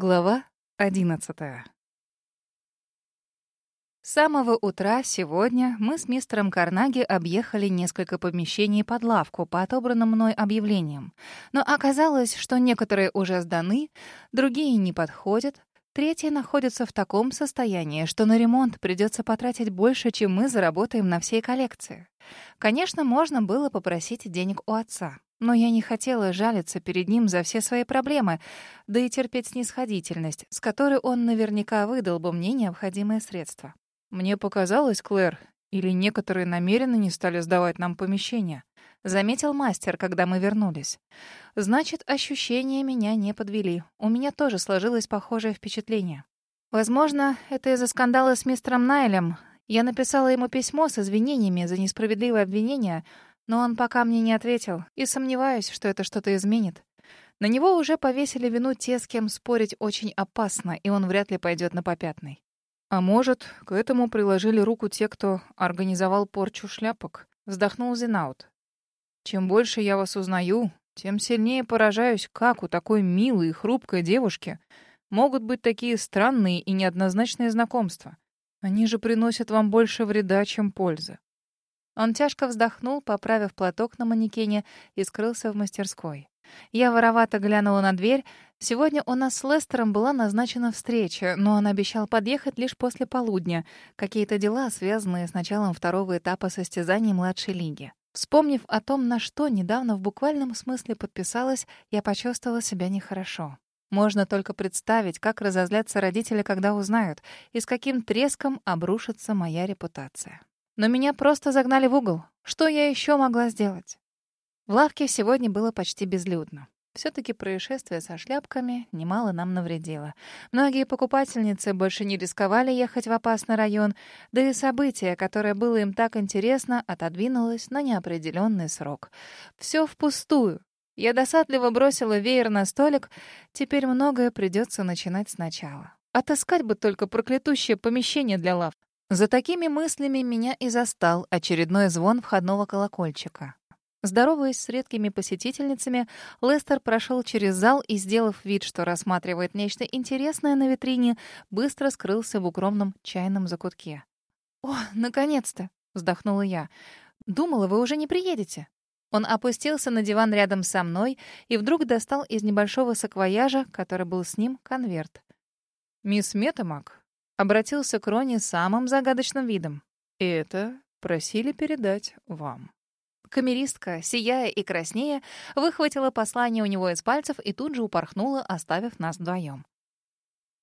Глава одиннадцатая. С самого утра сегодня мы с мистером Карнаги объехали несколько помещений под лавку по отобранным мной объявлениям. Но оказалось, что некоторые уже сданы, другие не подходят, третьи находятся в таком состоянии, что на ремонт придется потратить больше, чем мы заработаем на всей коллекции. Конечно, можно было попросить денег у отца. Но я не хотела жалиться перед ним за все свои проблемы, да и терпеть снисходительность, с которой он наверняка выдал бы мне необходимые средства. Мне показалось, Клэр, или некоторые намеренно не стали сдавать нам помещение. Заметил мастер, когда мы вернулись. Значит, ощущения меня не подвели. У меня тоже сложилось похожее впечатление. Возможно, это из-за скандала с мистером Найлем. Я написала ему письмо с извинениями за несправедливое обвинение — но он пока мне не ответил, и сомневаюсь, что это что-то изменит. На него уже повесили вину те, с кем спорить очень опасно, и он вряд ли пойдет на попятный. А может, к этому приложили руку те, кто организовал порчу шляпок? Вздохнул Зинаут. Чем больше я вас узнаю, тем сильнее поражаюсь, как у такой милой и хрупкой девушки могут быть такие странные и неоднозначные знакомства. Они же приносят вам больше вреда, чем пользы. Он тяжко вздохнул, поправив платок на манекене, и скрылся в мастерской. Я воровато глянула на дверь. Сегодня у нас с Лестером была назначена встреча, но он обещал подъехать лишь после полудня. Какие-то дела, связанные с началом второго этапа состязаний младшей лиги. Вспомнив о том, на что недавно в буквальном смысле подписалась, я почувствовала себя нехорошо. Можно только представить, как разозлятся родители, когда узнают, и с каким треском обрушится моя репутация. Но меня просто загнали в угол. Что я еще могла сделать? В лавке сегодня было почти безлюдно. Все-таки происшествие со шляпками немало нам навредило. Многие покупательницы больше не рисковали ехать в опасный район, да и событие, которое было им так интересно, отодвинулось на неопределенный срок. Все впустую. Я досадливо бросила веер на столик, теперь многое придется начинать сначала. Отыскать бы только проклятущее помещение для лав. За такими мыслями меня и застал очередной звон входного колокольчика. Здороваясь с редкими посетительницами, Лестер прошел через зал и, сделав вид, что рассматривает нечто интересное на витрине, быстро скрылся в укромном чайном закутке. «О, наконец-то!» — вздохнула я. «Думала, вы уже не приедете». Он опустился на диван рядом со мной и вдруг достал из небольшого саквояжа, который был с ним, конверт. «Мисс Метамак, Обратился к Роне самым загадочным видом. «Это просили передать вам». Камеристка, сияя и краснея, выхватила послание у него из пальцев и тут же упорхнула, оставив нас вдвоем.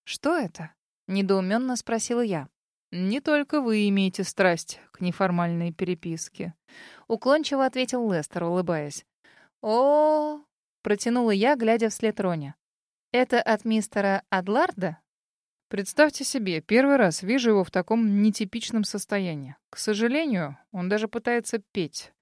«Что это?» — недоуменно спросила я. «Не только вы имеете страсть к неформальной переписке», — уклончиво ответил Лестер, улыбаясь. о, протянула я, глядя вслед Роне. «Это от мистера Адларда?» Представьте себе, первый раз вижу его в таком нетипичном состоянии. К сожалению, он даже пытается петь.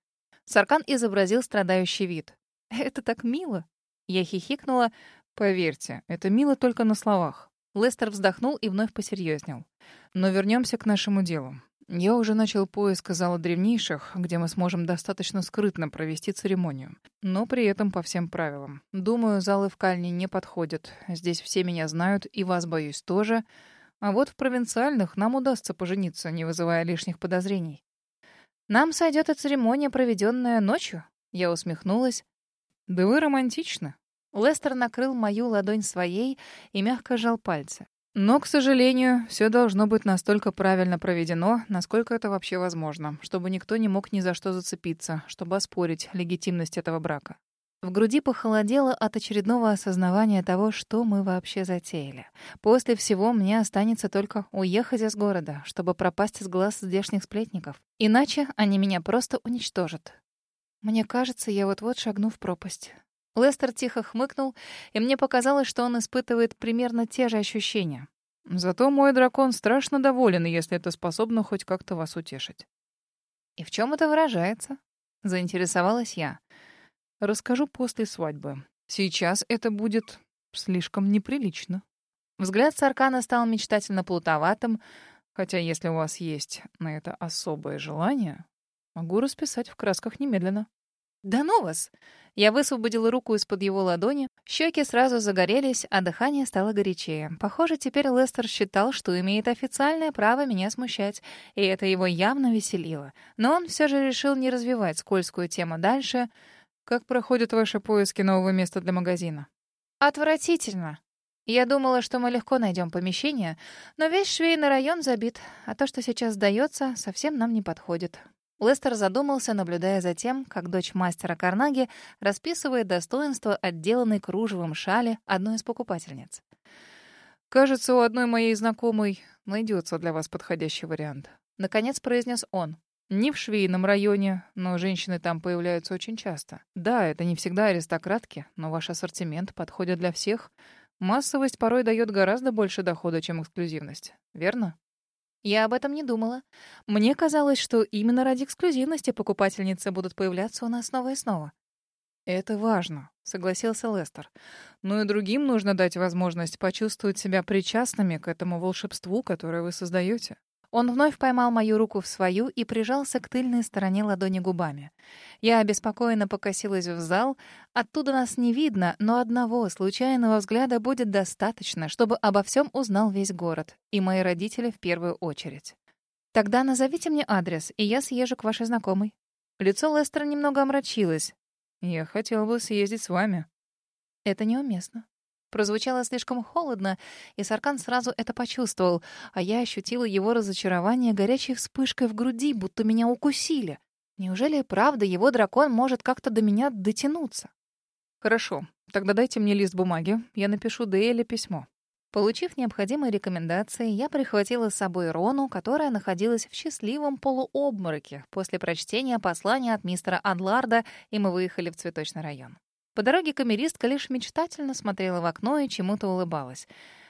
Саркан изобразил страдающий вид. «Это так мило!» Я хихикнула. «Поверьте, это мило только на словах». Лестер вздохнул и вновь посерьезнел. «Но вернемся к нашему делу. Я уже начал поиск зала древнейших, где мы сможем достаточно скрытно провести церемонию. Но при этом по всем правилам. Думаю, залы в Кальне не подходят. Здесь все меня знают, и вас, боюсь, тоже. А вот в провинциальных нам удастся пожениться, не вызывая лишних подозрений. Нам сойдет и церемония, проведенная ночью. Я усмехнулась. Да вы романтичны. Лестер накрыл мою ладонь своей и мягко сжал пальцы. Но, к сожалению, все должно быть настолько правильно проведено, насколько это вообще возможно, чтобы никто не мог ни за что зацепиться, чтобы оспорить легитимность этого брака. В груди похолодело от очередного осознавания того, что мы вообще затеяли. После всего мне останется только уехать из города, чтобы пропасть с глаз здешних сплетников. Иначе они меня просто уничтожат. Мне кажется, я вот-вот шагну в пропасть. Лестер тихо хмыкнул, и мне показалось, что он испытывает примерно те же ощущения. Зато мой дракон страшно доволен, если это способно хоть как-то вас утешить. И в чем это выражается? Заинтересовалась я. Расскажу после свадьбы. Сейчас это будет слишком неприлично. Взгляд Саркана стал мечтательно плутоватым, хотя если у вас есть на это особое желание, могу расписать в красках немедленно. «Да ну вас!» Я высвободила руку из-под его ладони, щеки сразу загорелись, а дыхание стало горячее. Похоже, теперь Лестер считал, что имеет официальное право меня смущать, и это его явно веселило. Но он все же решил не развивать скользкую тему дальше. «Как проходят ваши поиски нового места для магазина?» «Отвратительно!» Я думала, что мы легко найдем помещение, но весь швейный район забит, а то, что сейчас сдается, совсем нам не подходит. Лестер задумался, наблюдая за тем, как дочь мастера Карнаги расписывает достоинство отделанной кружевом шали одной из покупательниц. «Кажется, у одной моей знакомой найдется для вас подходящий вариант», — наконец произнес он. «Не в швейном районе, но женщины там появляются очень часто. Да, это не всегда аристократки, но ваш ассортимент подходит для всех. Массовость порой дает гораздо больше дохода, чем эксклюзивность. Верно?» Я об этом не думала. Мне казалось, что именно ради эксклюзивности покупательницы будут появляться у нас снова и снова. «Это важно», — согласился Лестер. «Но и другим нужно дать возможность почувствовать себя причастными к этому волшебству, которое вы создаете. Он вновь поймал мою руку в свою и прижался к тыльной стороне ладони губами. Я обеспокоенно покосилась в зал. Оттуда нас не видно, но одного случайного взгляда будет достаточно, чтобы обо всем узнал весь город, и мои родители в первую очередь. «Тогда назовите мне адрес, и я съезжу к вашей знакомой». Лицо Лестера немного омрачилось. «Я хотел бы съездить с вами». «Это неуместно прозвучало слишком холодно, и Саркан сразу это почувствовал, а я ощутила его разочарование горячей вспышкой в груди, будто меня укусили. Неужели правда его дракон может как-то до меня дотянуться? Хорошо, тогда дайте мне лист бумаги, я напишу Дейле письмо. Получив необходимые рекомендации, я прихватила с собой Рону, которая находилась в счастливом полуобмороке после прочтения послания от мистера Адларда, и мы выехали в цветочный район. По дороге камеристка лишь мечтательно смотрела в окно и чему-то улыбалась.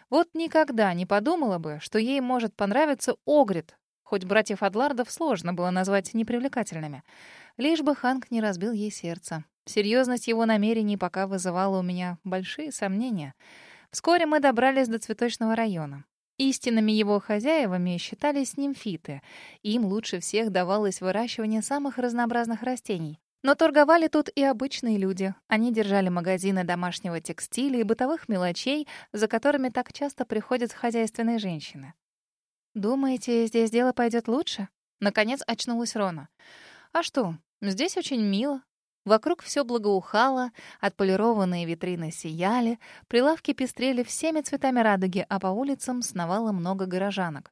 Вот никогда не подумала бы, что ей может понравиться Огрид, хоть братьев Адлардов сложно было назвать непривлекательными. Лишь бы Ханк не разбил ей сердце. Серьезность его намерений пока вызывала у меня большие сомнения. Вскоре мы добрались до цветочного района. Истинными его хозяевами считались нимфиты. Им лучше всех давалось выращивание самых разнообразных растений. Но торговали тут и обычные люди. Они держали магазины домашнего текстиля и бытовых мелочей, за которыми так часто приходят хозяйственные женщины. «Думаете, здесь дело пойдет лучше?» Наконец очнулась Рона. «А что, здесь очень мило. Вокруг все благоухало, отполированные витрины сияли, прилавки пестрели всеми цветами радуги, а по улицам сновало много горожанок.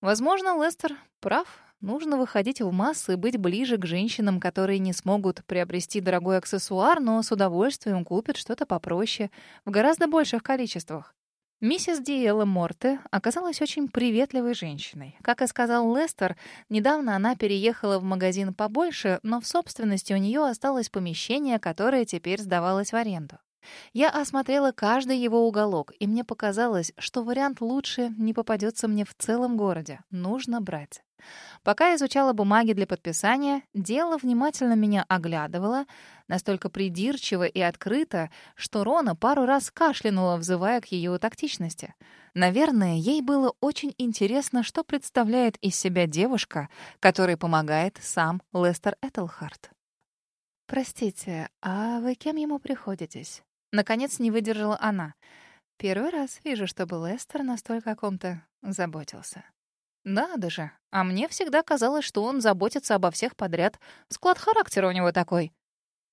Возможно, Лестер прав, Нужно выходить в массы и быть ближе к женщинам, которые не смогут приобрести дорогой аксессуар, но с удовольствием купят что-то попроще, в гораздо больших количествах. Миссис Диэла Морте оказалась очень приветливой женщиной. Как и сказал Лестер, недавно она переехала в магазин побольше, но в собственности у нее осталось помещение, которое теперь сдавалось в аренду. Я осмотрела каждый его уголок, и мне показалось, что вариант лучше не попадется мне в целом городе. Нужно брать. Пока изучала бумаги для подписания, дело внимательно меня оглядывало, настолько придирчиво и открыто, что Рона пару раз кашлянула, взывая к ее тактичности. Наверное, ей было очень интересно, что представляет из себя девушка, которой помогает сам Лестер Этельхарт. «Простите, а вы кем ему приходитесь?» Наконец не выдержала она. Первый раз вижу, чтобы Лестер настолько о ком-то заботился. Надо же, а мне всегда казалось, что он заботится обо всех подряд. Склад характера у него такой.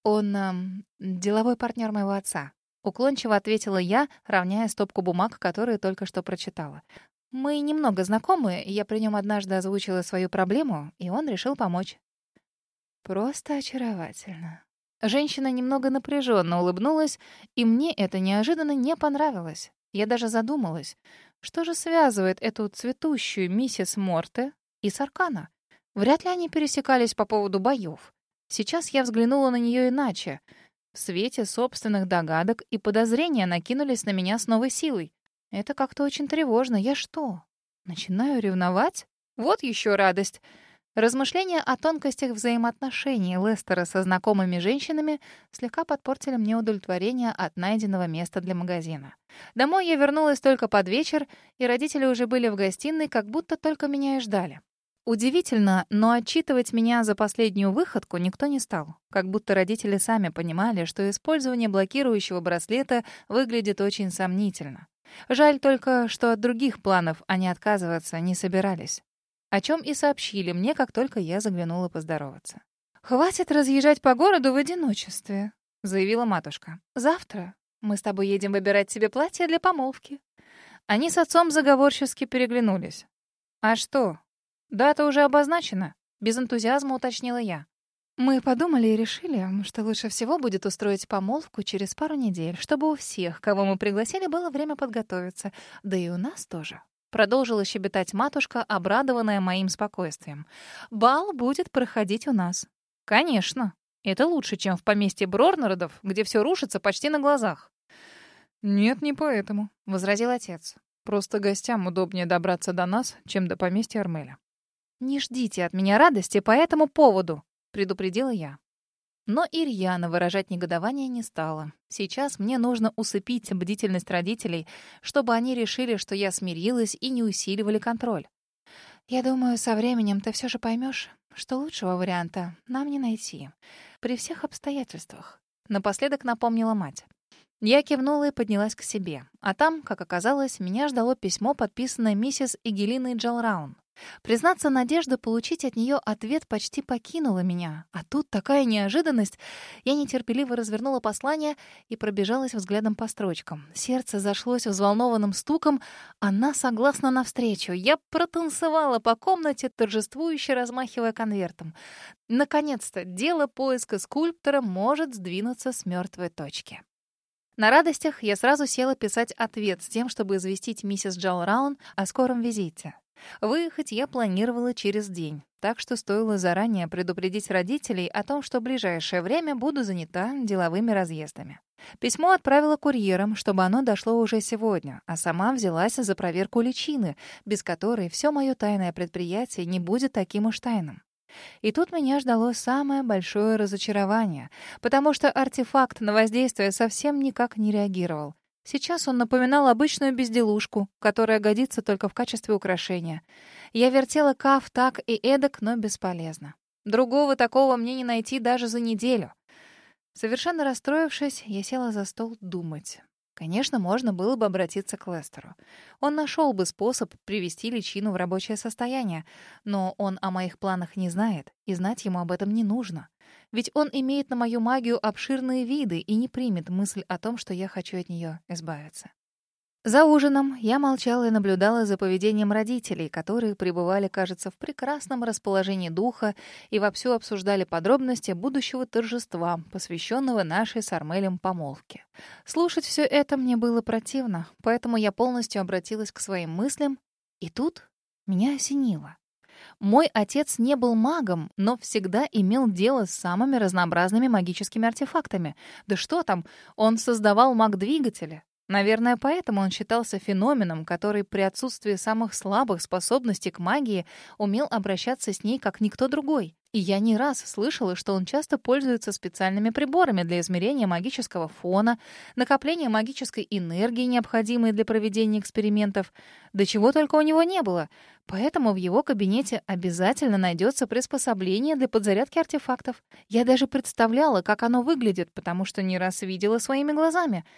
Он эм, деловой партнер моего отца. Уклончиво ответила я, равняя стопку бумаг, которые только что прочитала. Мы немного знакомы, я при нем однажды озвучила свою проблему, и он решил помочь. Просто очаровательно. Женщина немного напряженно улыбнулась, и мне это неожиданно не понравилось. Я даже задумалась, что же связывает эту цветущую миссис Морте и Саркана? Вряд ли они пересекались по поводу боев. Сейчас я взглянула на нее иначе. В свете собственных догадок и подозрения накинулись на меня с новой силой. Это как-то очень тревожно. Я что, начинаю ревновать? Вот еще радость. Размышления о тонкостях взаимоотношений Лестера со знакомыми женщинами слегка подпортили мне удовлетворение от найденного места для магазина. Домой я вернулась только под вечер, и родители уже были в гостиной, как будто только меня и ждали. Удивительно, но отчитывать меня за последнюю выходку никто не стал. Как будто родители сами понимали, что использование блокирующего браслета выглядит очень сомнительно. Жаль только, что от других планов они отказываться не собирались. О чем и сообщили мне, как только я заглянула поздороваться. «Хватит разъезжать по городу в одиночестве», — заявила матушка. «Завтра мы с тобой едем выбирать себе платье для помолвки». Они с отцом заговорчески переглянулись. «А что, «Дата уже обозначена», — без энтузиазма уточнила я. Мы подумали и решили, что лучше всего будет устроить помолвку через пару недель, чтобы у всех, кого мы пригласили, было время подготовиться, да и у нас тоже. Продолжила щебетать матушка, обрадованная моим спокойствием. «Бал будет проходить у нас». «Конечно. Это лучше, чем в поместье Брорнеродов, где все рушится почти на глазах». «Нет, не поэтому», — возразил отец. «Просто гостям удобнее добраться до нас, чем до поместья Армеля». «Не ждите от меня радости по этому поводу», — предупредила я. Но Ирьяна выражать негодование не стала. Сейчас мне нужно усыпить бдительность родителей, чтобы они решили, что я смирилась и не усиливали контроль. Я думаю, со временем ты все же поймешь, что лучшего варианта нам не найти. При всех обстоятельствах. Напоследок напомнила мать. Я кивнула и поднялась к себе. А там, как оказалось, меня ждало письмо, подписанное миссис Игелиной Джалраун. Признаться, надежда получить от нее ответ почти покинула меня. А тут такая неожиданность. Я нетерпеливо развернула послание и пробежалась взглядом по строчкам. Сердце зашлось взволнованным стуком. Она согласна навстречу. Я протанцевала по комнате, торжествующе размахивая конвертом. Наконец-то дело поиска скульптора может сдвинуться с мертвой точки. На радостях я сразу села писать ответ с тем, чтобы известить миссис Джал Раун о скором визите. Выехать я планировала через день, так что стоило заранее предупредить родителей о том, что в ближайшее время буду занята деловыми разъездами. Письмо отправила курьером, чтобы оно дошло уже сегодня, а сама взялась за проверку личины, без которой все мое тайное предприятие не будет таким уж тайным. И тут меня ждало самое большое разочарование, потому что артефакт на воздействие совсем никак не реагировал. Сейчас он напоминал обычную безделушку, которая годится только в качестве украшения. Я вертела каф так и эдак, но бесполезно. Другого такого мне не найти даже за неделю. Совершенно расстроившись, я села за стол думать. Конечно, можно было бы обратиться к Лестеру. Он нашел бы способ привести личину в рабочее состояние, но он о моих планах не знает, и знать ему об этом не нужно. Ведь он имеет на мою магию обширные виды и не примет мысль о том, что я хочу от нее избавиться. За ужином я молчала и наблюдала за поведением родителей, которые пребывали, кажется, в прекрасном расположении духа и вовсю обсуждали подробности будущего торжества, посвященного нашей с Армелем помолвке. Слушать все это мне было противно, поэтому я полностью обратилась к своим мыслям, и тут меня осенило. Мой отец не был магом, но всегда имел дело с самыми разнообразными магическими артефактами. Да что там, он создавал маг-двигатели, Наверное, поэтому он считался феноменом, который при отсутствии самых слабых способностей к магии умел обращаться с ней как никто другой. И я не раз слышала, что он часто пользуется специальными приборами для измерения магического фона, накопления магической энергии, необходимой для проведения экспериментов. До чего только у него не было. Поэтому в его кабинете обязательно найдется приспособление для подзарядки артефактов. Я даже представляла, как оно выглядит, потому что не раз видела своими глазами —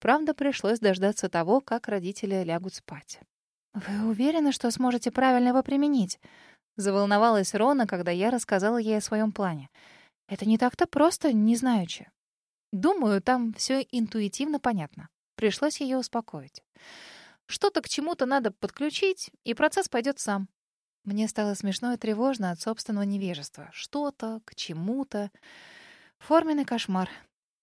Правда, пришлось дождаться того, как родители лягут спать. «Вы уверены, что сможете правильно его применить?» Заволновалась Рона, когда я рассказала ей о своем плане. «Это не так-то просто, не знаючи». Думаю, там все интуитивно понятно. Пришлось ее успокоить. Что-то к чему-то надо подключить, и процесс пойдет сам. Мне стало смешно и тревожно от собственного невежества. Что-то, к чему-то. Форменный кошмар.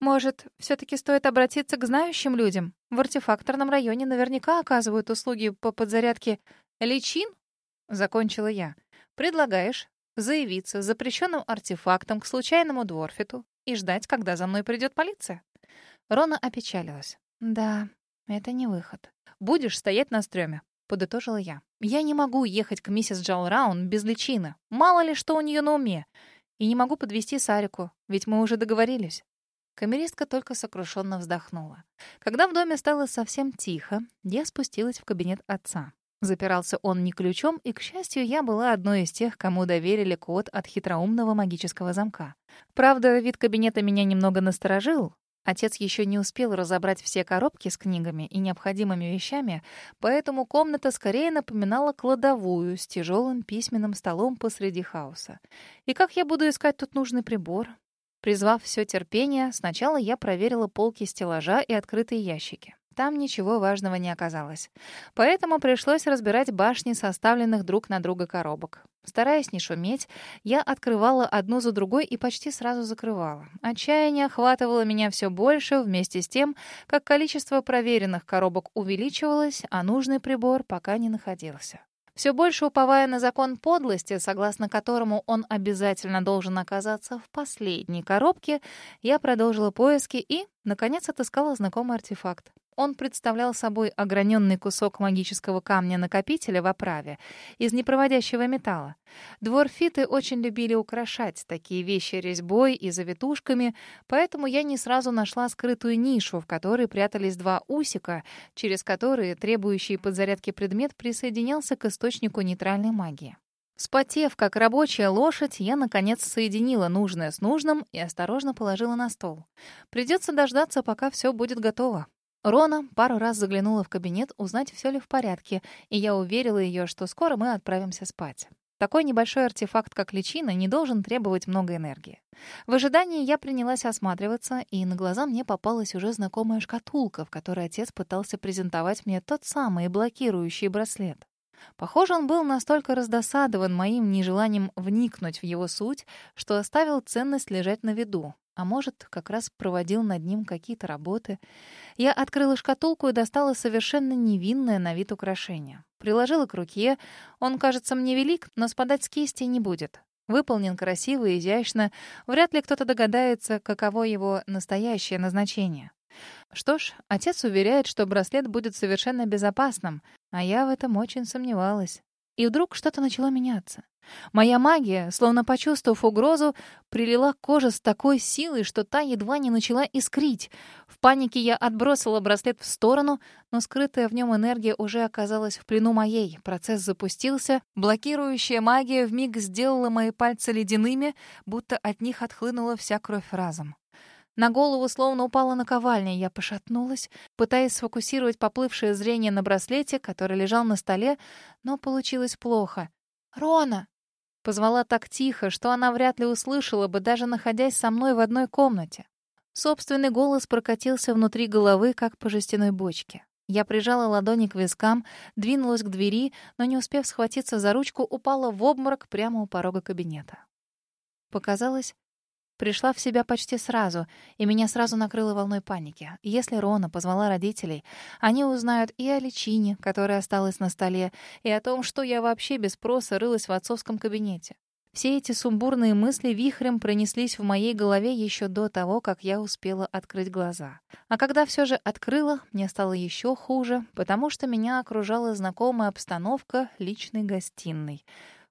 Может, все-таки стоит обратиться к знающим людям? В артефакторном районе наверняка оказывают услуги по подзарядке личин? Закончила я. Предлагаешь заявиться с запрещенным артефактом к случайному дворфиту и ждать, когда за мной придет полиция? Рона опечалилась. Да, это не выход. Будешь стоять на стреме, подытожила я. Я не могу ехать к миссис Джалраун без личины. Мало ли что у нее на уме. И не могу подвести Сарику, ведь мы уже договорились. Камеристка только сокрушенно вздохнула. Когда в доме стало совсем тихо, я спустилась в кабинет отца. Запирался он не ключом, и, к счастью, я была одной из тех, кому доверили код от хитроумного магического замка. Правда, вид кабинета меня немного насторожил. Отец еще не успел разобрать все коробки с книгами и необходимыми вещами, поэтому комната скорее напоминала кладовую с тяжелым письменным столом посреди хаоса. И как я буду искать тут нужный прибор? Призвав все терпение, сначала я проверила полки стеллажа и открытые ящики. Там ничего важного не оказалось. Поэтому пришлось разбирать башни составленных друг на друга коробок. Стараясь не шуметь, я открывала одну за другой и почти сразу закрывала. Отчаяние охватывало меня все больше, вместе с тем, как количество проверенных коробок увеличивалось, а нужный прибор пока не находился. Все больше уповая на закон подлости, согласно которому он обязательно должен оказаться в последней коробке, я продолжила поиски и, наконец, отыскала знакомый артефакт. Он представлял собой ограненный кусок магического камня-накопителя в оправе из непроводящего металла. Дворфиты очень любили украшать такие вещи резьбой и завитушками, поэтому я не сразу нашла скрытую нишу, в которой прятались два усика, через которые требующий подзарядки предмет присоединялся к источнику нейтральной магии. Спотев, как рабочая лошадь, я, наконец, соединила нужное с нужным и осторожно положила на стол. Придется дождаться, пока все будет готово. Рона пару раз заглянула в кабинет узнать, все ли в порядке, и я уверила ее, что скоро мы отправимся спать. Такой небольшой артефакт, как личина, не должен требовать много энергии. В ожидании я принялась осматриваться, и на глаза мне попалась уже знакомая шкатулка, в которой отец пытался презентовать мне тот самый блокирующий браслет. Похоже, он был настолько раздосадован моим нежеланием вникнуть в его суть, что оставил ценность лежать на виду, а может, как раз проводил над ним какие-то работы. Я открыла шкатулку и достала совершенно невинное на вид украшение. Приложила к руке. Он кажется мне велик, но спадать с кисти не будет. Выполнен красиво и изящно. Вряд ли кто-то догадается, каково его настоящее назначение. Что ж, отец уверяет, что браслет будет совершенно безопасным, а я в этом очень сомневалась. И вдруг что-то начало меняться. Моя магия, словно почувствовав угрозу, прилила к коже с такой силой, что та едва не начала искрить. В панике я отбросила браслет в сторону, но скрытая в нем энергия уже оказалась в плену моей. Процесс запустился. Блокирующая магия вмиг сделала мои пальцы ледяными, будто от них отхлынула вся кровь разом. На голову словно упала наковальня, я пошатнулась, пытаясь сфокусировать поплывшее зрение на браслете, который лежал на столе, но получилось плохо. «Рона!» Позвала так тихо, что она вряд ли услышала бы, даже находясь со мной в одной комнате. Собственный голос прокатился внутри головы, как по жестяной бочке. Я прижала ладони к вискам, двинулась к двери, но, не успев схватиться за ручку, упала в обморок прямо у порога кабинета. Показалось, Пришла в себя почти сразу, и меня сразу накрыло волной паники. Если Рона позвала родителей, они узнают и о личине, которая осталась на столе, и о том, что я вообще без спроса рылась в отцовском кабинете. Все эти сумбурные мысли вихрем пронеслись в моей голове еще до того, как я успела открыть глаза. А когда все же открыла, мне стало еще хуже, потому что меня окружала знакомая обстановка личной гостиной.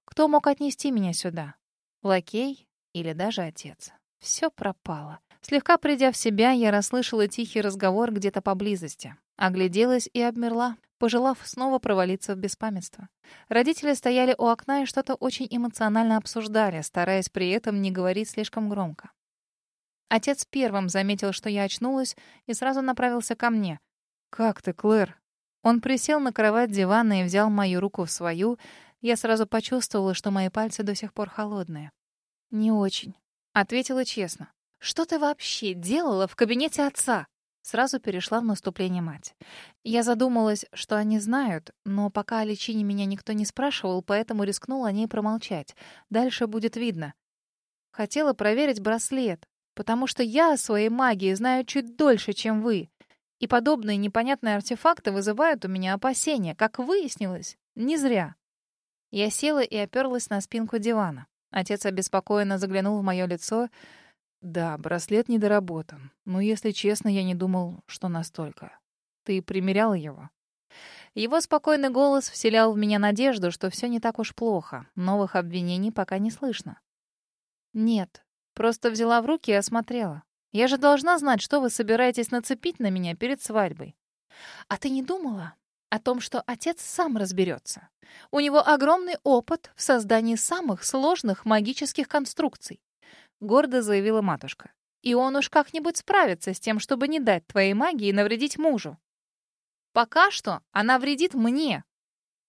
Кто мог отнести меня сюда? Лакей или даже отец. Все пропало. Слегка придя в себя, я расслышала тихий разговор где-то поблизости. Огляделась и обмерла, пожелав снова провалиться в беспамятство. Родители стояли у окна и что-то очень эмоционально обсуждали, стараясь при этом не говорить слишком громко. Отец первым заметил, что я очнулась, и сразу направился ко мне. «Как ты, Клэр?» Он присел на кровать дивана и взял мою руку в свою. Я сразу почувствовала, что мои пальцы до сих пор холодные. «Не очень», — ответила честно. «Что ты вообще делала в кабинете отца?» Сразу перешла в наступление мать. Я задумалась, что они знают, но пока о лечении меня никто не спрашивал, поэтому рискнула о ней промолчать. Дальше будет видно. Хотела проверить браслет, потому что я о своей магии знаю чуть дольше, чем вы. И подобные непонятные артефакты вызывают у меня опасения, как выяснилось, не зря. Я села и оперлась на спинку дивана. Отец обеспокоенно заглянул в мое лицо. «Да, браслет недоработан. Но, если честно, я не думал, что настолько. Ты примерял его?» Его спокойный голос вселял в меня надежду, что все не так уж плохо. Новых обвинений пока не слышно. «Нет, просто взяла в руки и осмотрела. Я же должна знать, что вы собираетесь нацепить на меня перед свадьбой». «А ты не думала, О том, что отец сам разберется. У него огромный опыт в создании самых сложных магических конструкций. Гордо заявила матушка. И он уж как-нибудь справится с тем, чтобы не дать твоей магии навредить мужу. Пока что она вредит мне,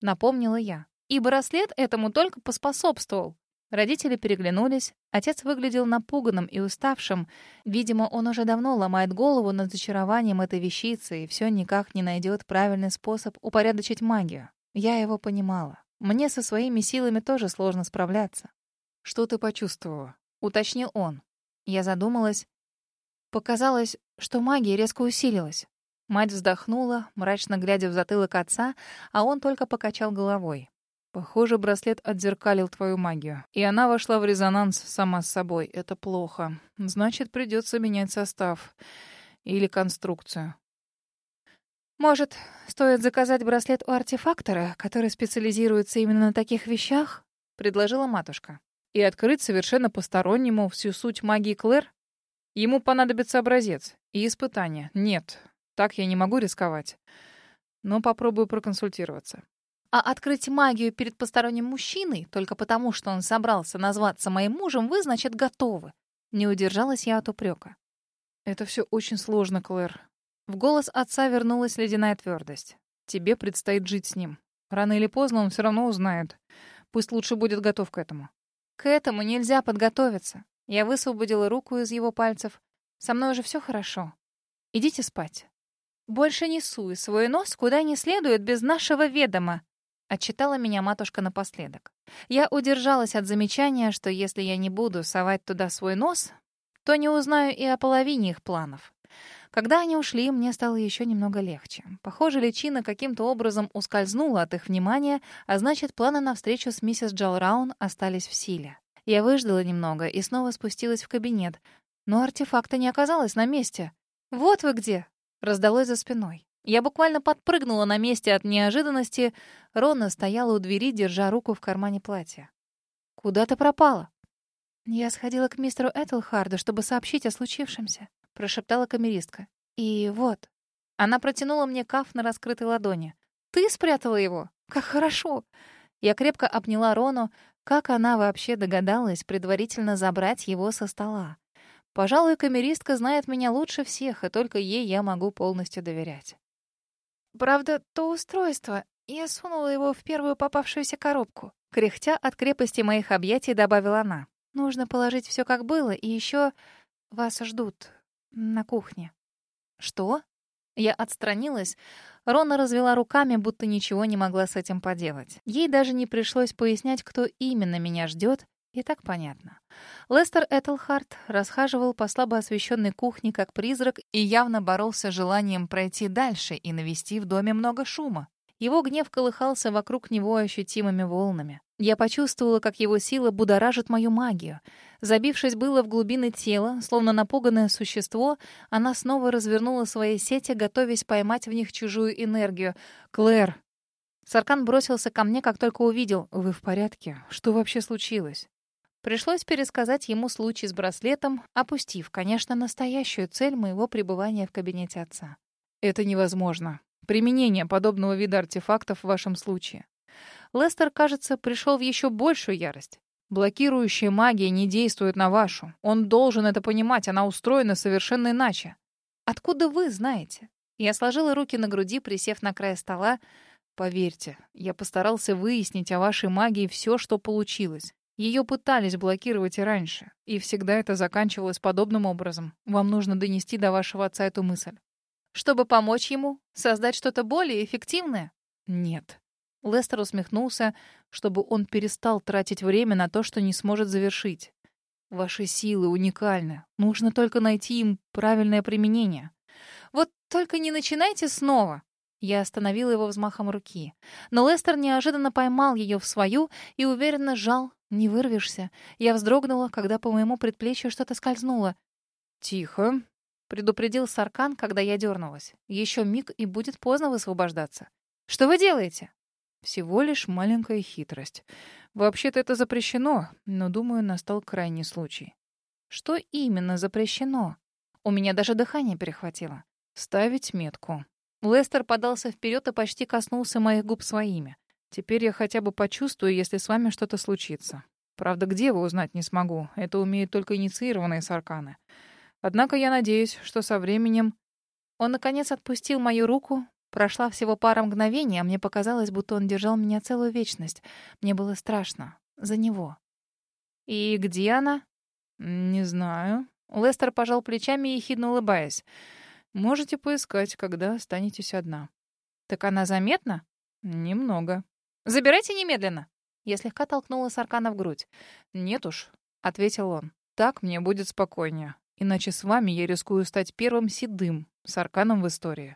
напомнила я. И браслет этому только поспособствовал. Родители переглянулись. Отец выглядел напуганным и уставшим. Видимо, он уже давно ломает голову над зачарованием этой вещицы и все никак не найдет правильный способ упорядочить магию. Я его понимала. Мне со своими силами тоже сложно справляться. «Что ты почувствовала?» — уточнил он. Я задумалась. Показалось, что магия резко усилилась. Мать вздохнула, мрачно глядя в затылок отца, а он только покачал головой. Похоже, браслет отзеркалил твою магию. И она вошла в резонанс сама с собой. Это плохо. Значит, придется менять состав. Или конструкцию. Может, стоит заказать браслет у артефактора, который специализируется именно на таких вещах? Предложила матушка. И открыть совершенно постороннему всю суть магии Клэр? Ему понадобится образец и испытание. Нет, так я не могу рисковать. Но попробую проконсультироваться. А открыть магию перед посторонним мужчиной только потому, что он собрался назваться моим мужем, вы, значит, готовы. Не удержалась я от упрека. Это все очень сложно, Клэр. В голос отца вернулась ледяная твердость. Тебе предстоит жить с ним. Рано или поздно он все равно узнает. Пусть лучше будет готов к этому. К этому нельзя подготовиться. Я высвободила руку из его пальцев. Со мной уже все хорошо. Идите спать. Больше не суй свой нос куда не следует без нашего ведома. Отчитала меня матушка напоследок. Я удержалась от замечания, что если я не буду совать туда свой нос, то не узнаю и о половине их планов. Когда они ушли, мне стало еще немного легче. Похоже, личина каким-то образом ускользнула от их внимания, а значит, планы на встречу с миссис Джалраун остались в силе. Я выждала немного и снова спустилась в кабинет, но артефакта не оказалось на месте. «Вот вы где!» — раздалось за спиной. Я буквально подпрыгнула на месте от неожиданности. Рона стояла у двери, держа руку в кармане платья. «Куда ты пропала?» «Я сходила к мистеру Этельхарду, чтобы сообщить о случившемся», — прошептала камеристка. «И вот». Она протянула мне каф на раскрытой ладони. «Ты спрятала его? Как хорошо!» Я крепко обняла Рону. Как она вообще догадалась предварительно забрать его со стола? Пожалуй, камеристка знает меня лучше всех, и только ей я могу полностью доверять. Правда, то устройство. Я сунула его в первую попавшуюся коробку. Кряхтя от крепости моих объятий добавила она. Нужно положить все как было, и еще вас ждут на кухне. Что? Я отстранилась. Рона развела руками, будто ничего не могла с этим поделать. Ей даже не пришлось пояснять, кто именно меня ждет, и так понятно. Лестер Этельхарт расхаживал по слабо освещенной кухне как призрак и явно боролся с желанием пройти дальше и навести в доме много шума. Его гнев колыхался вокруг него ощутимыми волнами. Я почувствовала, как его сила будоражит мою магию. Забившись было в глубины тела, словно напуганное существо, она снова развернула свои сети, готовясь поймать в них чужую энергию. «Клэр!» Саркан бросился ко мне, как только увидел. «Вы в порядке? Что вообще случилось?» Пришлось пересказать ему случай с браслетом, опустив, конечно, настоящую цель моего пребывания в кабинете отца. «Это невозможно. Применение подобного вида артефактов в вашем случае». Лестер, кажется, пришел в еще большую ярость. Блокирующая магия не действует на вашу. Он должен это понимать, она устроена совершенно иначе. Откуда вы знаете? Я сложила руки на груди, присев на край стола. Поверьте, я постарался выяснить о вашей магии все, что получилось. Ее пытались блокировать и раньше, и всегда это заканчивалось подобным образом. Вам нужно донести до вашего отца эту мысль. Чтобы помочь ему? Создать что-то более эффективное? Нет. Лестер усмехнулся, чтобы он перестал тратить время на то, что не сможет завершить. Ваши силы уникальны. Нужно только найти им правильное применение. Вот только не начинайте снова. Я остановила его взмахом руки. Но Лестер неожиданно поймал ее в свою и уверенно сжал не вырвешься. Я вздрогнула, когда по моему предплечью что-то скользнуло. «Тихо», — предупредил Саркан, когда я дернулась. «Еще миг, и будет поздно высвобождаться». «Что вы делаете?» «Всего лишь маленькая хитрость. Вообще-то это запрещено, но, думаю, настал крайний случай». «Что именно запрещено?» У меня даже дыхание перехватило. «Ставить метку». Лестер подался вперед и почти коснулся моих губ своими. Теперь я хотя бы почувствую, если с вами что-то случится. Правда, где вы узнать не смогу. Это умеют только инициированные сарканы. Однако я надеюсь, что со временем... Он, наконец, отпустил мою руку. Прошла всего пара мгновений, а мне показалось, будто он держал меня целую вечность. Мне было страшно. За него. «И где она?» «Не знаю». Лестер пожал плечами, ехидно улыбаясь. «Можете поискать, когда останетесь одна». «Так она заметна?» «Немного». «Забирайте немедленно!» Я слегка толкнула Саркана в грудь. «Нет уж», — ответил он. «Так мне будет спокойнее. Иначе с вами я рискую стать первым седым Сарканом в истории».